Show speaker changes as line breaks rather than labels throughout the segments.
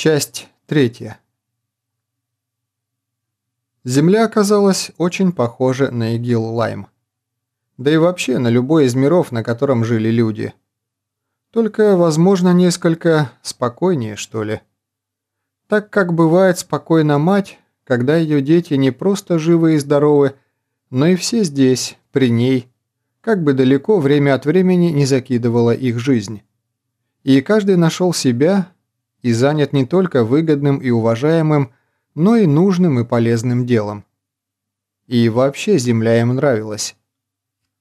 Часть третья. Земля оказалась очень похожа на Игил Лайм. Да и вообще на любой из миров, на котором жили люди. Только, возможно, несколько спокойнее, что ли. Так как бывает спокойна мать, когда ее дети не просто живы и здоровы, но и все здесь, при ней, как бы далеко время от времени не закидывала их жизнь. И каждый нашел себя и занят не только выгодным и уважаемым, но и нужным и полезным делом. И вообще земля им нравилась.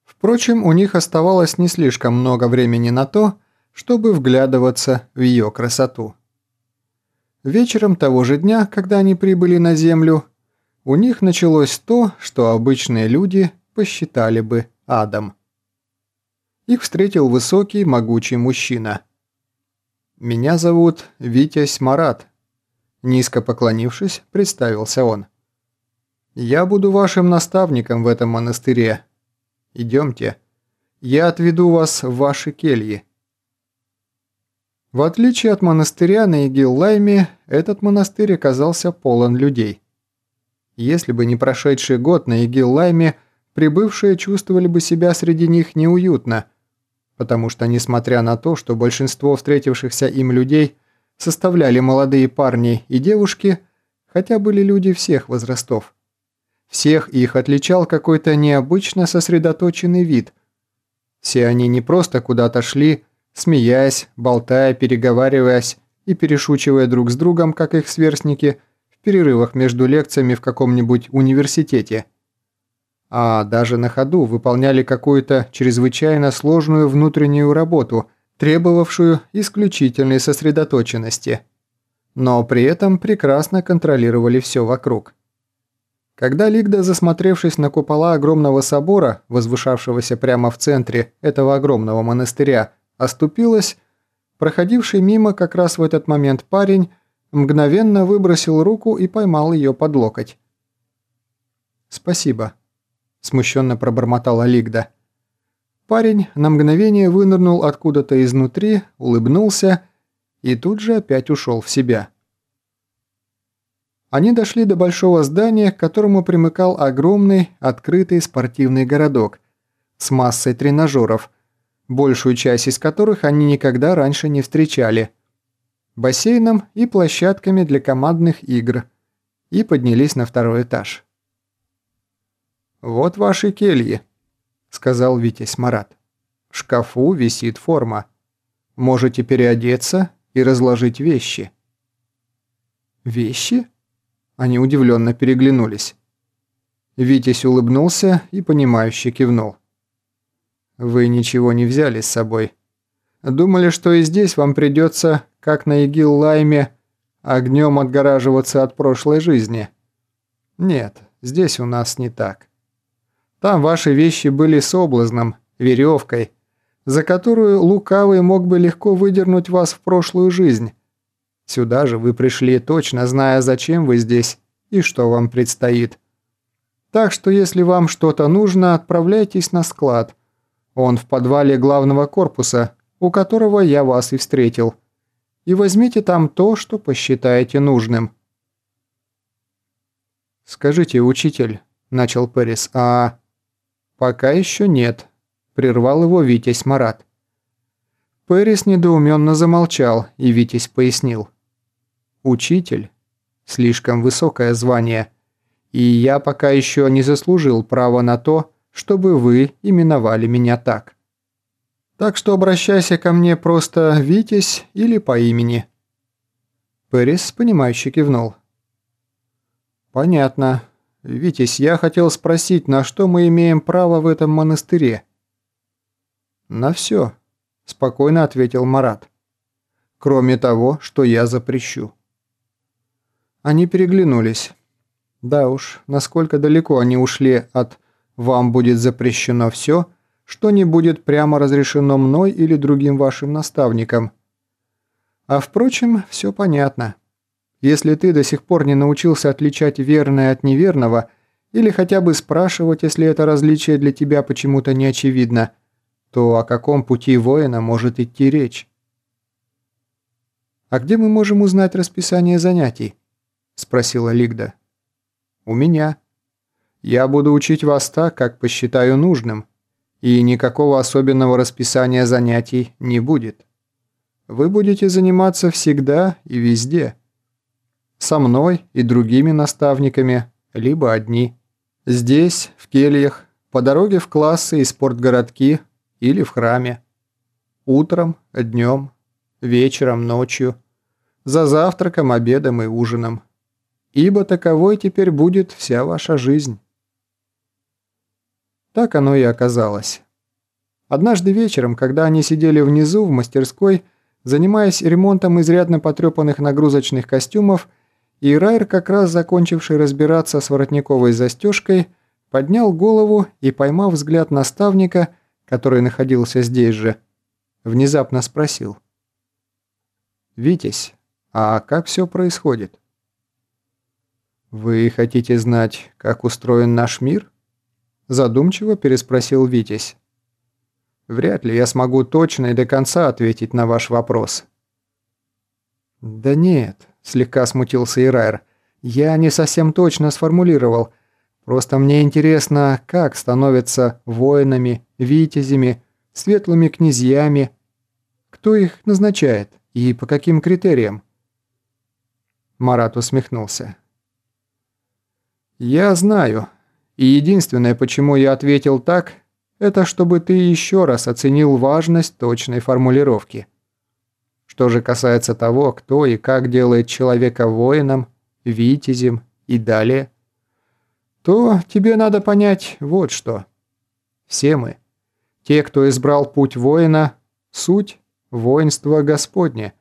Впрочем, у них оставалось не слишком много времени на то, чтобы вглядываться в ее красоту. Вечером того же дня, когда они прибыли на Землю, у них началось то, что обычные люди посчитали бы адом. Их встретил высокий, могучий мужчина – «Меня зовут Витязь Марат», – низко поклонившись, представился он. «Я буду вашим наставником в этом монастыре. Идемте. Я отведу вас в ваши кельи». В отличие от монастыря на Игил-Лайме, этот монастырь оказался полон людей. Если бы не прошедший год на Игил-Лайме, прибывшие чувствовали бы себя среди них неуютно – потому что, несмотря на то, что большинство встретившихся им людей составляли молодые парни и девушки, хотя были люди всех возрастов. Всех их отличал какой-то необычно сосредоточенный вид. Все они не просто куда-то шли, смеясь, болтая, переговариваясь и перешучивая друг с другом, как их сверстники, в перерывах между лекциями в каком-нибудь университете – а даже на ходу выполняли какую-то чрезвычайно сложную внутреннюю работу, требовавшую исключительной сосредоточенности. Но при этом прекрасно контролировали все вокруг. Когда Лигда, засмотревшись на купола огромного собора, возвышавшегося прямо в центре этого огромного монастыря, оступилась, проходивший мимо как раз в этот момент парень мгновенно выбросил руку и поймал ее под локоть. «Спасибо», смущенно пробормотала Лигда. Парень на мгновение вынырнул откуда-то изнутри, улыбнулся и тут же опять ушел в себя. Они дошли до большого здания, к которому примыкал огромный открытый спортивный городок с массой тренажеров, большую часть из которых они никогда раньше не встречали, бассейном и площадками для командных игр, и поднялись на второй этаж. «Вот ваши кельи», – сказал Витязь Марат. «В шкафу висит форма. Можете переодеться и разложить вещи». «Вещи?» Они удивленно переглянулись. Витязь улыбнулся и понимающе кивнул. «Вы ничего не взяли с собой. Думали, что и здесь вам придется, как на Игил-Лайме, огнем отгораживаться от прошлой жизни. Нет, здесь у нас не так. Там ваши вещи были соблазном, веревкой, за которую лукавый мог бы легко выдернуть вас в прошлую жизнь. Сюда же вы пришли, точно зная, зачем вы здесь и что вам предстоит. Так что если вам что-то нужно, отправляйтесь на склад. Он в подвале главного корпуса, у которого я вас и встретил. И возьмите там то, что посчитаете нужным. «Скажите, учитель», – начал Пэрис, – «а «Пока еще нет», – прервал его Витязь Марат. Пэрис недоуменно замолчал, и Витязь пояснил. «Учитель. Слишком высокое звание. И я пока еще не заслужил права на то, чтобы вы именовали меня так. Так что обращайся ко мне просто Витязь или по имени». Пэрис, понимающе кивнул. «Понятно. «Витязь, я хотел спросить, на что мы имеем право в этом монастыре?» «На все», – спокойно ответил Марат. «Кроме того, что я запрещу». Они переглянулись. Да уж, насколько далеко они ушли от «вам будет запрещено все», что не будет прямо разрешено мной или другим вашим наставникам. А впрочем, все понятно. Если ты до сих пор не научился отличать верное от неверного, или хотя бы спрашивать, если это различие для тебя почему-то не очевидно, то о каком пути воина может идти речь? «А где мы можем узнать расписание занятий?» – спросила Лигда. «У меня. Я буду учить вас так, как посчитаю нужным, и никакого особенного расписания занятий не будет. Вы будете заниматься всегда и везде. Со мной и другими наставниками, либо одни. Здесь, в кельях, по дороге в классы и спортгородки или в храме. Утром, днем, вечером, ночью, за завтраком, обедом и ужином. Ибо таковой теперь будет вся ваша жизнь. Так оно и оказалось. Однажды вечером, когда они сидели внизу в мастерской, занимаясь ремонтом изрядно потрепанных нагрузочных костюмов, и Райер, как раз закончивший разбираться с воротниковой застежкой, поднял голову и, поймав взгляд наставника, который находился здесь же, внезапно спросил. «Витязь, а как все происходит?» «Вы хотите знать, как устроен наш мир?» Задумчиво переспросил Витязь. «Вряд ли я смогу точно и до конца ответить на ваш вопрос». «Да нет», – слегка смутился Ирайр. «Я не совсем точно сформулировал. Просто мне интересно, как становятся воинами, витязями, светлыми князьями. Кто их назначает и по каким критериям?» Марат усмехнулся. «Я знаю, и единственное, почему я ответил так, это чтобы ты еще раз оценил важность точной формулировки. Что же касается того, кто и как делает человека воином, витязем и далее, то тебе надо понять вот что. Все мы, те, кто избрал путь воина, суть – воинство Господне,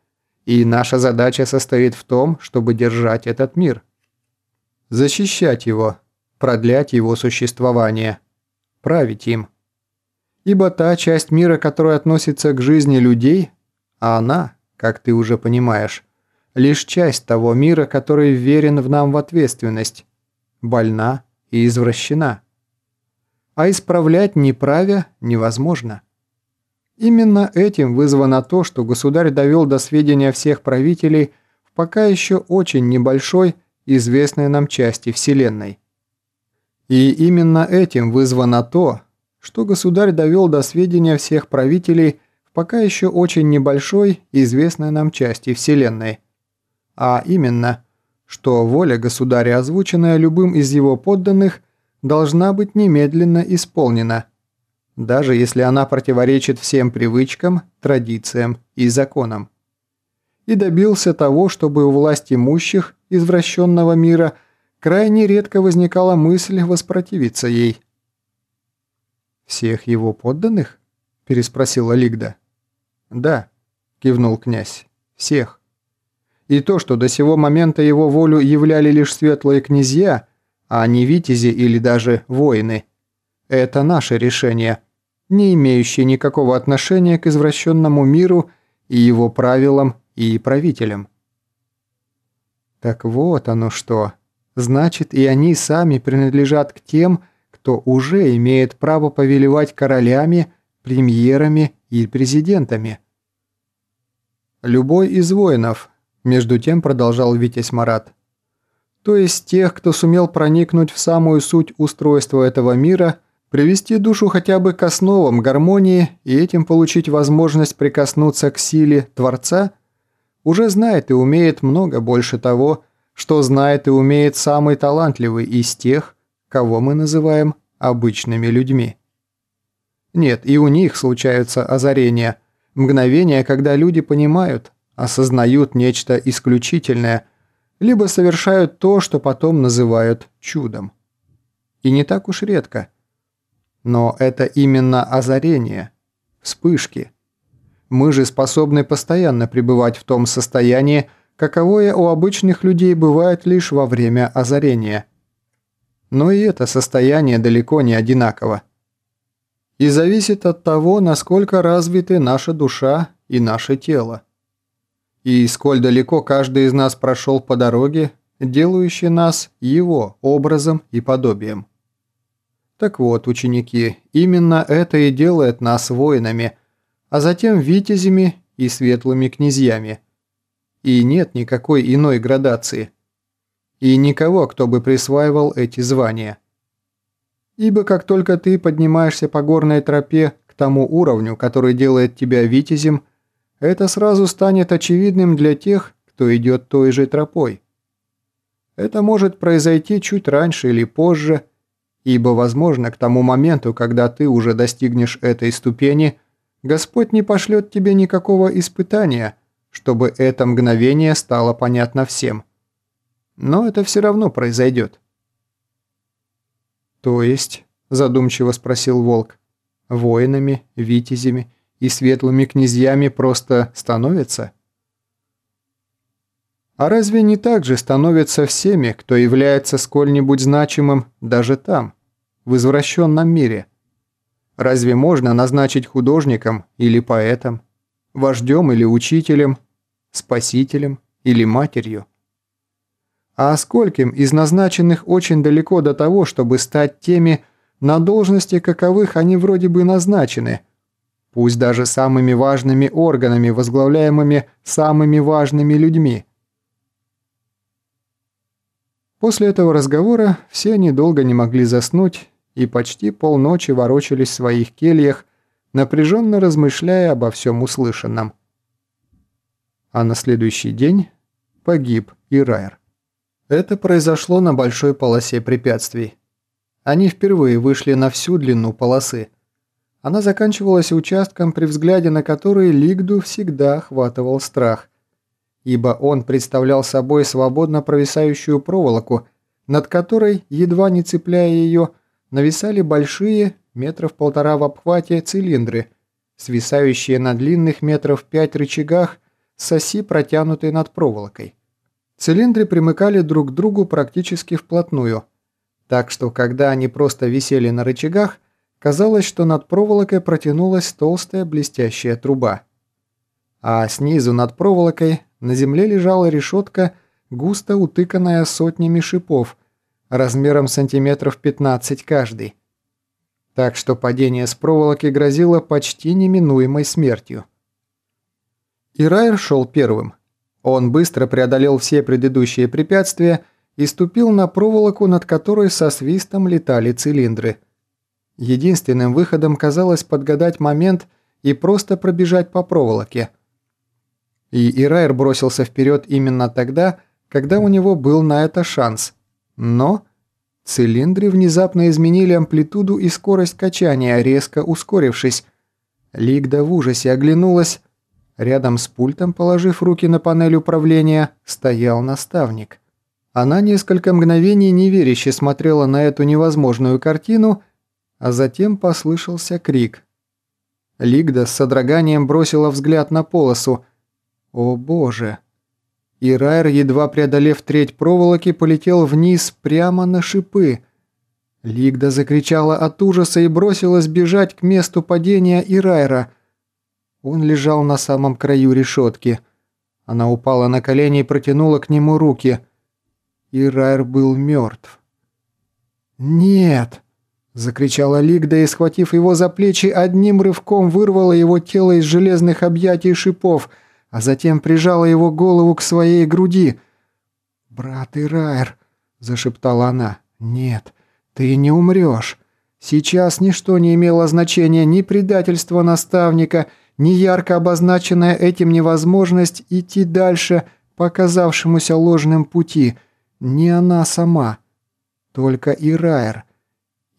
и наша задача состоит в том, чтобы держать этот мир. Защищать его – продлять его существование, править им. Ибо та часть мира, которая относится к жизни людей, а она, как ты уже понимаешь, лишь часть того мира, который верен в нам в ответственность, больна и извращена. А исправлять неправя невозможно. Именно этим вызвано то, что государь довел до сведения всех правителей в пока еще очень небольшой, известной нам части Вселенной. И именно этим вызвано то, что государь довел до сведения всех правителей пока еще очень небольшой известной нам части Вселенной. А именно, что воля государя, озвученная любым из его подданных, должна быть немедленно исполнена, даже если она противоречит всем привычкам, традициям и законам. И добился того, чтобы у власть имущих извращенного мира – крайне редко возникала мысль воспротивиться ей. «Всех его подданных?» – переспросила Лигда. «Да», – кивнул князь, – «всех. И то, что до сего момента его волю являли лишь светлые князья, а не витязи или даже воины, это наше решение, не имеющее никакого отношения к извращенному миру и его правилам и правителям». «Так вот оно что», значит и они сами принадлежат к тем, кто уже имеет право повелевать королями, премьерами и президентами. Любой из воинов, между тем продолжал Витязь Марат, то есть тех, кто сумел проникнуть в самую суть устройства этого мира, привести душу хотя бы к основам гармонии и этим получить возможность прикоснуться к силе Творца, уже знает и умеет много больше того, что знает и умеет самый талантливый из тех, кого мы называем обычными людьми. Нет, и у них случаются озарения, мгновения, когда люди понимают, осознают нечто исключительное, либо совершают то, что потом называют чудом. И не так уж редко. Но это именно озарение, вспышки. Мы же способны постоянно пребывать в том состоянии, каковое у обычных людей бывает лишь во время озарения. Но и это состояние далеко не одинаково. И зависит от того, насколько развиты наша душа и наше тело. И сколь далеко каждый из нас прошел по дороге, делающей нас его образом и подобием. Так вот, ученики, именно это и делает нас воинами, а затем витязями и светлыми князьями – И нет никакой иной градации. И никого, кто бы присваивал эти звания. Ибо как только ты поднимаешься по горной тропе к тому уровню, который делает тебя витязем, это сразу станет очевидным для тех, кто идет той же тропой. Это может произойти чуть раньше или позже, ибо, возможно, к тому моменту, когда ты уже достигнешь этой ступени, Господь не пошлет тебе никакого испытания, чтобы это мгновение стало понятно всем. Но это все равно произойдет. «То есть?» – задумчиво спросил Волк. «Воинами, витязями и светлыми князьями просто становятся?» А разве не так же становятся всеми, кто является сколь-нибудь значимым даже там, в извращенном мире? Разве можно назначить художником или поэтом, вождем или учителем, спасителем или матерью? А скольким из назначенных очень далеко до того, чтобы стать теми, на должности каковых они вроде бы назначены, пусть даже самыми важными органами, возглавляемыми самыми важными людьми. После этого разговора все они долго не могли заснуть и почти полночи ворочались в своих кельях, напряженно размышляя обо всем услышанном. А на следующий день погиб и Райер. Это произошло на большой полосе препятствий. Они впервые вышли на всю длину полосы. Она заканчивалась участком, при взгляде на который Лигду всегда охватывал страх, ибо он представлял собой свободно провисающую проволоку, над которой, едва не цепляя ее, нависали большие, метров полтора в обхвате, цилиндры, свисающие на длинных метров пять рычагах с оси, протянутой над проволокой. Цилиндры примыкали друг к другу практически вплотную, так что когда они просто висели на рычагах, казалось, что над проволокой протянулась толстая блестящая труба. А снизу над проволокой на земле лежала решетка, густо утыканная сотнями шипов, размером сантиметров 15 каждый. Так что падение с проволоки грозило почти неминуемой смертью. Ирайр шел первым – он быстро преодолел все предыдущие препятствия и ступил на проволоку, над которой со свистом летали цилиндры. Единственным выходом казалось подгадать момент и просто пробежать по проволоке. И Ирайр бросился вперед именно тогда, когда у него был на это шанс. Но цилиндры внезапно изменили амплитуду и скорость качания, резко ускорившись. Лигда в ужасе оглянулась, Рядом с пультом, положив руки на панель управления, стоял наставник. Она несколько мгновений неверяще смотрела на эту невозможную картину, а затем послышался крик. Лигда с содроганием бросила взгляд на полосу. «О боже!» И Райер, едва преодолев треть проволоки, полетел вниз прямо на шипы. Лигда закричала от ужаса и бросилась бежать к месту падения Ирайра. Он лежал на самом краю решетки. Она упала на колени и протянула к нему руки. И Райер был мертв. «Нет!» – закричала Лигда и, схватив его за плечи, одним рывком вырвала его тело из железных объятий шипов, а затем прижала его голову к своей груди. «Брат Ирайр!» – зашептала она. «Нет, ты не умрешь. Сейчас ничто не имело значения, ни предательство наставника, ни ярко обозначенная этим невозможность идти дальше по оказавшемуся ложным пути, ни она сама, только Ирайр.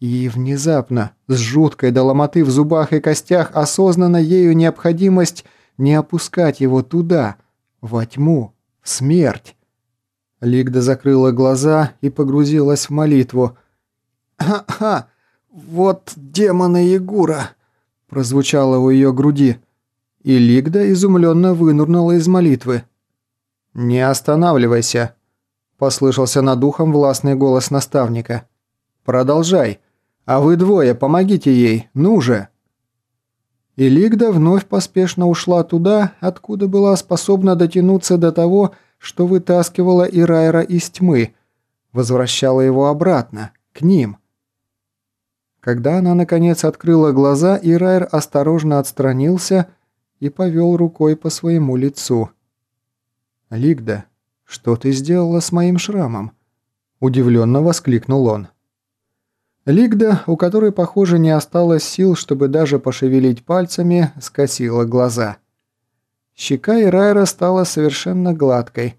И внезапно, с жуткой до ломоты в зубах и костях, осознана ею необходимость не опускать его туда, во тьму, в смерть. Лигда закрыла глаза и погрузилась в молитву. «Ха-ха! Вот демоны Егура!» прозвучало у ее груди и Лигда изумленно вынурнула из молитвы. «Не останавливайся», – послышался над ухом властный голос наставника. «Продолжай. А вы двое, помогите ей, ну же!» И Лигда вновь поспешно ушла туда, откуда была способна дотянуться до того, что вытаскивала Ирайра из тьмы, возвращала его обратно, к ним. Когда она, наконец, открыла глаза, Ирайр осторожно отстранился и повел рукой по своему лицу. «Лигда, что ты сделала с моим шрамом?» Удивленно воскликнул он. Лигда, у которой, похоже, не осталось сил, чтобы даже пошевелить пальцами, скосила глаза. Щека Ирайра стала совершенно гладкой,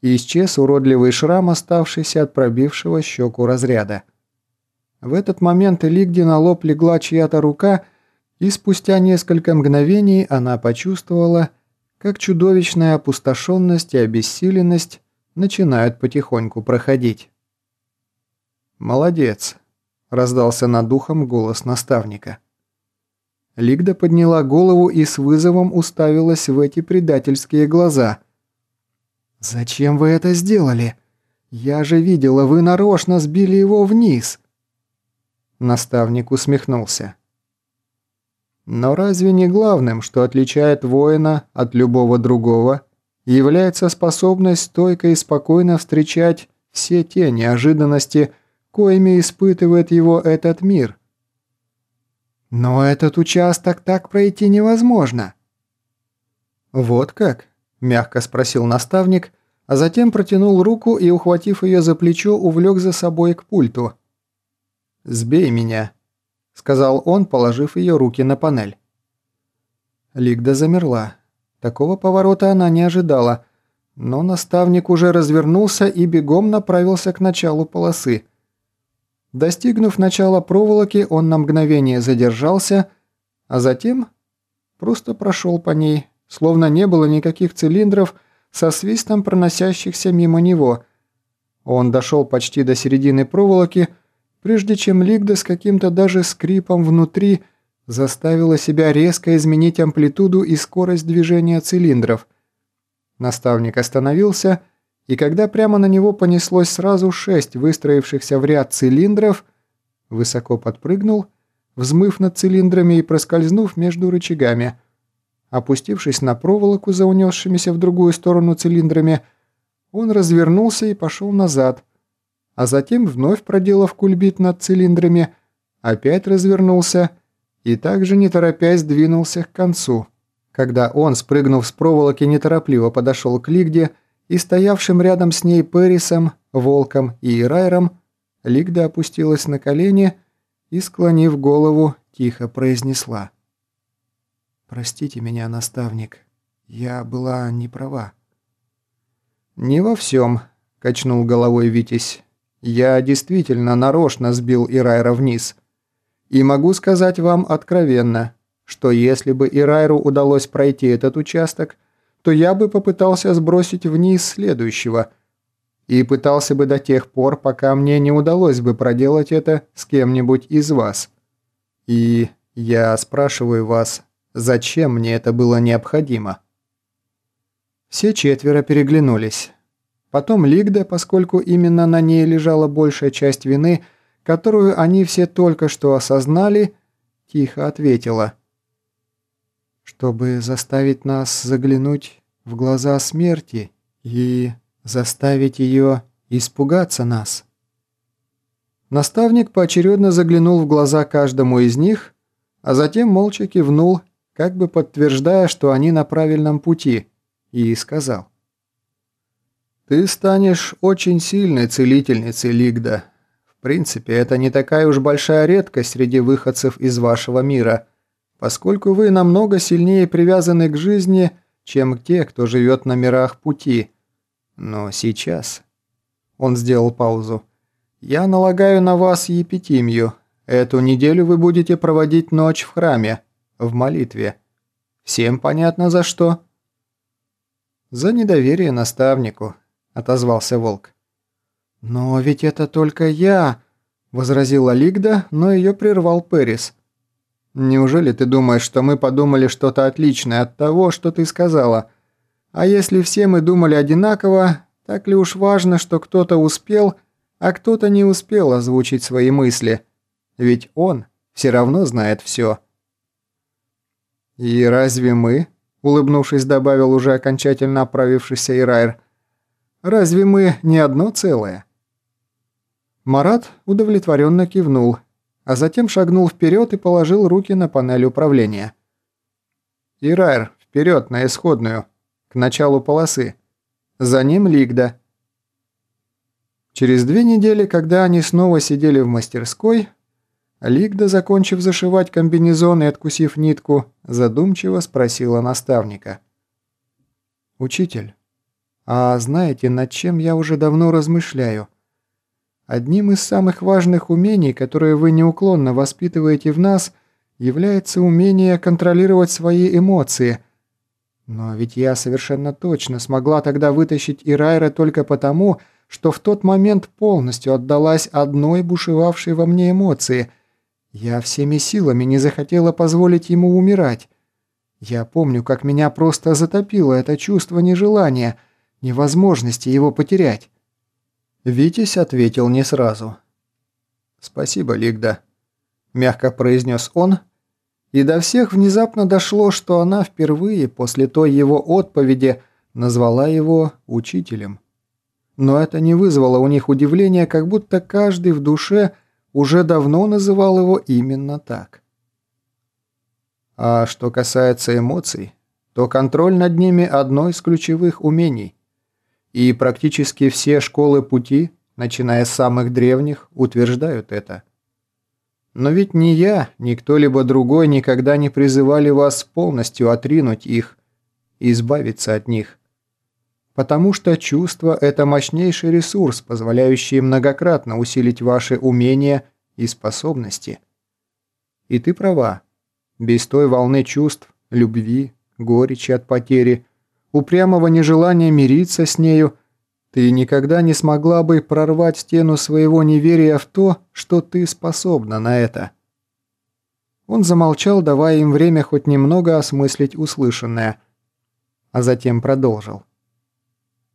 и исчез уродливый шрам, оставшийся от пробившего щеку разряда. В этот момент Лигде на лоб легла чья-то рука, и спустя несколько мгновений она почувствовала, как чудовищная опустошенность и обессиленность начинают потихоньку проходить. «Молодец», раздался над ухом голос наставника. Лигда подняла голову и с вызовом уставилась в эти предательские глаза. «Зачем вы это сделали? Я же видела, вы нарочно сбили его вниз!» Наставник усмехнулся. Но разве не главным, что отличает воина от любого другого, является способность стойко и спокойно встречать все те неожиданности, коими испытывает его этот мир. Но этот участок так пройти невозможно. Вот как? Мягко спросил наставник, а затем протянул руку и, ухватив ее за плечо, увлек за собой к пульту. «Сбей меня», — сказал он, положив ее руки на панель. Лигда замерла. Такого поворота она не ожидала, но наставник уже развернулся и бегом направился к началу полосы. Достигнув начала проволоки, он на мгновение задержался, а затем просто прошел по ней, словно не было никаких цилиндров со свистом проносящихся мимо него. Он дошел почти до середины проволоки, прежде чем Лигда с каким-то даже скрипом внутри заставила себя резко изменить амплитуду и скорость движения цилиндров. Наставник остановился и когда прямо на него понеслось сразу шесть выстроившихся в ряд цилиндров, высоко подпрыгнул, взмыв над цилиндрами и проскользнув между рычагами. Опустившись на проволоку за унесшимися в другую сторону цилиндрами, он развернулся и пошел назад, а затем, вновь проделав кульбит над цилиндрами, опять развернулся и также не торопясь двинулся к концу. Когда он, спрыгнув с проволоки, неторопливо подошел к Лигде, и стоявшим рядом с ней Пэрисом, Волком и Ирайром, Лигда опустилась на колени и, склонив голову, тихо произнесла. «Простите меня, наставник, я была не права». «Не во всем», — качнул головой Витязь. «Я действительно нарочно сбил Ирайра вниз. И могу сказать вам откровенно, что если бы Ирайру удалось пройти этот участок, то я бы попытался сбросить вниз следующего. И пытался бы до тех пор, пока мне не удалось бы проделать это с кем-нибудь из вас. И я спрашиваю вас, зачем мне это было необходимо?» Все четверо переглянулись. Потом Лигда, поскольку именно на ней лежала большая часть вины, которую они все только что осознали, тихо ответила – чтобы заставить нас заглянуть в глаза смерти и заставить ее испугаться нас. Наставник поочередно заглянул в глаза каждому из них, а затем молча кивнул, как бы подтверждая, что они на правильном пути, и сказал. «Ты станешь очень сильной целительницей, Лигда. В принципе, это не такая уж большая редкость среди выходцев из вашего мира» поскольку вы намного сильнее привязаны к жизни, чем те, кто живет на мирах пути. Но сейчас...» Он сделал паузу. «Я налагаю на вас епитимию. Эту неделю вы будете проводить ночь в храме, в молитве. Всем понятно за что?» «За недоверие наставнику», — отозвался Волк. «Но ведь это только я», — возразила Лигда, но ее прервал Перис. Неужели ты думаешь, что мы подумали что-то отличное от того, что ты сказала? А если все мы думали одинаково, так ли уж важно, что кто-то успел, а кто-то не успел озвучить свои мысли? Ведь он все равно знает все. «И разве мы?» – улыбнувшись, добавил уже окончательно оправившийся Ирайр. «Разве мы не одно целое?» Марат удовлетворенно кивнул – а затем шагнул вперед и положил руки на панель управления. «Ирайр, вперед на исходную, к началу полосы. За ним Лигда. Через две недели, когда они снова сидели в мастерской, Лигда, закончив зашивать комбинезон и откусив нитку, задумчиво спросила наставника. «Учитель, а знаете, над чем я уже давно размышляю? Одним из самых важных умений, которые вы неуклонно воспитываете в нас, является умение контролировать свои эмоции. Но ведь я совершенно точно смогла тогда вытащить Ирайра только потому, что в тот момент полностью отдалась одной бушевавшей во мне эмоции. Я всеми силами не захотела позволить ему умирать. Я помню, как меня просто затопило это чувство нежелания – невозможности его потерять. Витязь ответил не сразу. «Спасибо, Лигда», – мягко произнес он, и до всех внезапно дошло, что она впервые после той его отповеди назвала его учителем. Но это не вызвало у них удивления, как будто каждый в душе уже давно называл его именно так. А что касается эмоций, то контроль над ними – одно из ключевых умений. И практически все школы пути, начиная с самых древних, утверждают это. Но ведь ни я, ни кто-либо другой никогда не призывали вас полностью отринуть их, избавиться от них. Потому что чувство – это мощнейший ресурс, позволяющий многократно усилить ваши умения и способности. И ты права. Без той волны чувств, любви, горечи от потери – упрямого нежелания мириться с нею, ты никогда не смогла бы прорвать стену своего неверия в то, что ты способна на это. Он замолчал, давая им время хоть немного осмыслить услышанное, а затем продолжил.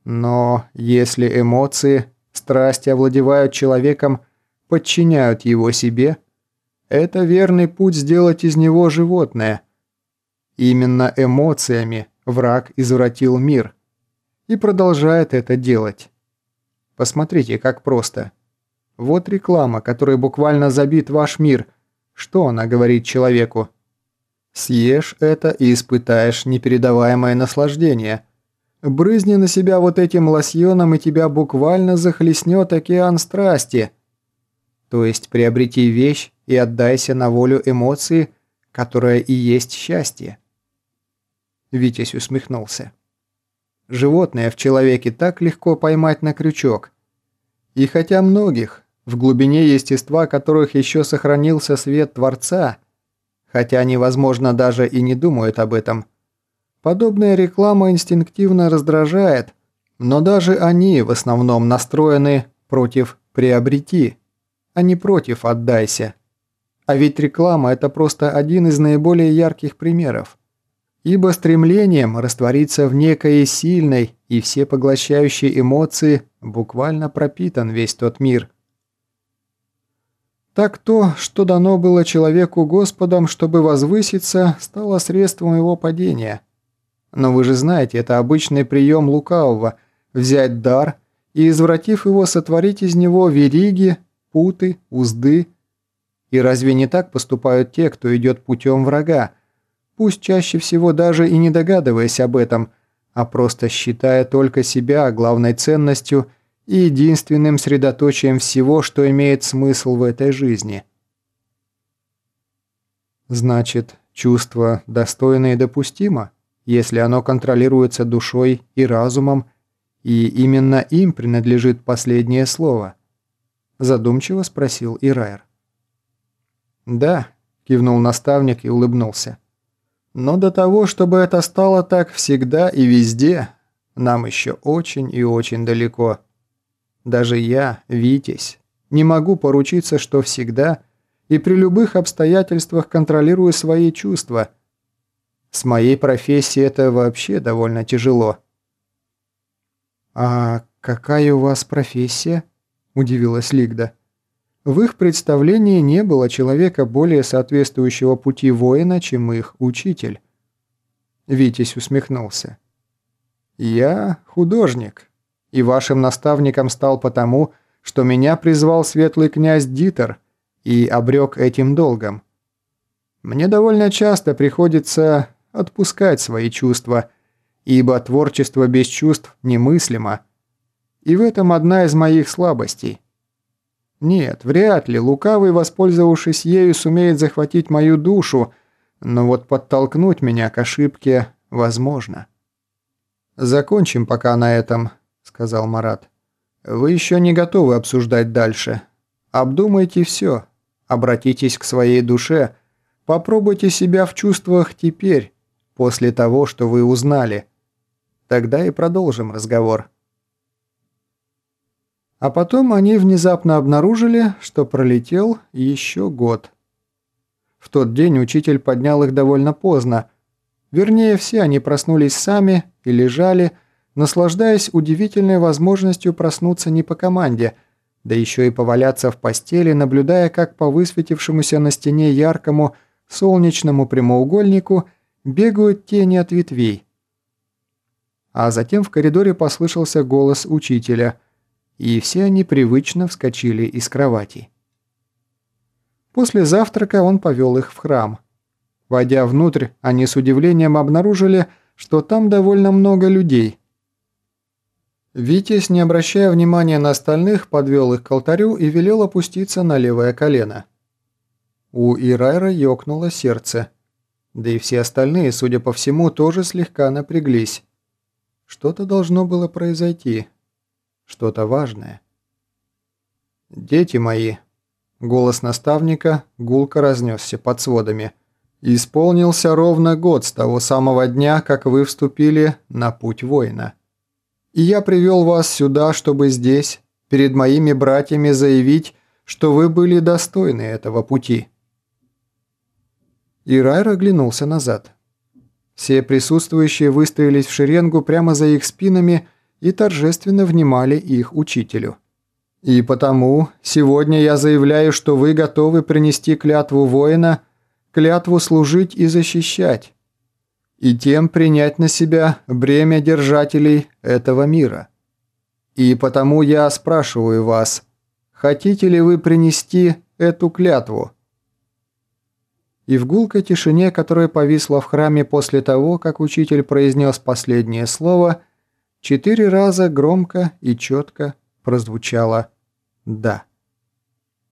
Но если эмоции, страсти овладевают человеком, подчиняют его себе, это верный путь сделать из него животное. Именно эмоциями враг извратил мир. И продолжает это делать. Посмотрите, как просто. Вот реклама, которой буквально забит ваш мир. Что она говорит человеку? Съешь это и испытаешь непередаваемое наслаждение. Брызни на себя вот этим лосьоном, и тебя буквально захлестнет океан страсти. То есть приобрети вещь и отдайся на волю эмоции, которая и есть счастье. Витязь усмехнулся. Животное в человеке так легко поймать на крючок. И хотя многих, в глубине естества которых еще сохранился свет Творца, хотя они, возможно, даже и не думают об этом, подобная реклама инстинктивно раздражает, но даже они в основном настроены против «приобрети», а не против «отдайся». А ведь реклама – это просто один из наиболее ярких примеров ибо стремлением раствориться в некой сильной и всепоглощающей эмоции буквально пропитан весь тот мир. Так то, что дано было человеку Господом, чтобы возвыситься, стало средством его падения. Но вы же знаете, это обычный прием лукавого – взять дар и, извратив его, сотворить из него вериги, путы, узды. И разве не так поступают те, кто идет путем врага, пусть чаще всего даже и не догадываясь об этом, а просто считая только себя главной ценностью и единственным средоточием всего, что имеет смысл в этой жизни. Значит, чувство достойно и допустимо, если оно контролируется душой и разумом, и именно им принадлежит последнее слово? Задумчиво спросил Ирайр. «Да», – кивнул наставник и улыбнулся. Но до того, чтобы это стало так всегда и везде, нам еще очень и очень далеко. Даже я, Витязь, не могу поручиться, что всегда и при любых обстоятельствах контролирую свои чувства. С моей профессией это вообще довольно тяжело. «А какая у вас профессия?» – удивилась Лигда. В их представлении не было человека более соответствующего пути воина, чем их учитель. Витязь усмехнулся. «Я художник, и вашим наставником стал потому, что меня призвал светлый князь Дитер и обрек этим долгом. Мне довольно часто приходится отпускать свои чувства, ибо творчество без чувств немыслимо. И в этом одна из моих слабостей. Нет, вряд ли лукавый, воспользовавшись ею, сумеет захватить мою душу, но вот подтолкнуть меня к ошибке возможно. «Закончим пока на этом», — сказал Марат. «Вы еще не готовы обсуждать дальше. Обдумайте все, обратитесь к своей душе, попробуйте себя в чувствах теперь, после того, что вы узнали. Тогда и продолжим разговор». А потом они внезапно обнаружили, что пролетел еще год. В тот день учитель поднял их довольно поздно. Вернее, все они проснулись сами и лежали, наслаждаясь удивительной возможностью проснуться не по команде, да еще и поваляться в постели, наблюдая, как по высветившемуся на стене яркому солнечному прямоугольнику бегают тени от ветвей. А затем в коридоре послышался голос учителя – и все они привычно вскочили из кровати. После завтрака он повел их в храм. Войдя внутрь, они с удивлением обнаружили, что там довольно много людей. Витязь, не обращая внимания на остальных, подвел их к алтарю и велел опуститься на левое колено. У Ирайра ёкнуло сердце. Да и все остальные, судя по всему, тоже слегка напряглись. Что-то должно было произойти что-то важное. «Дети мои!» Голос наставника гулко разнесся под сводами. «Исполнился ровно год с того самого дня, как вы вступили на путь воина. И я привел вас сюда, чтобы здесь, перед моими братьями, заявить, что вы были достойны этого пути». Ирайр оглянулся назад. Все присутствующие выстроились в шеренгу прямо за их спинами и торжественно внимали их учителю. «И потому сегодня я заявляю, что вы готовы принести клятву воина, клятву служить и защищать, и тем принять на себя бремя держателей этого мира. И потому я спрашиваю вас, хотите ли вы принести эту клятву?» И в гулкой тишине, которая повисла в храме после того, как учитель произнес последнее слово – Четыре раза громко и четко прозвучало «да».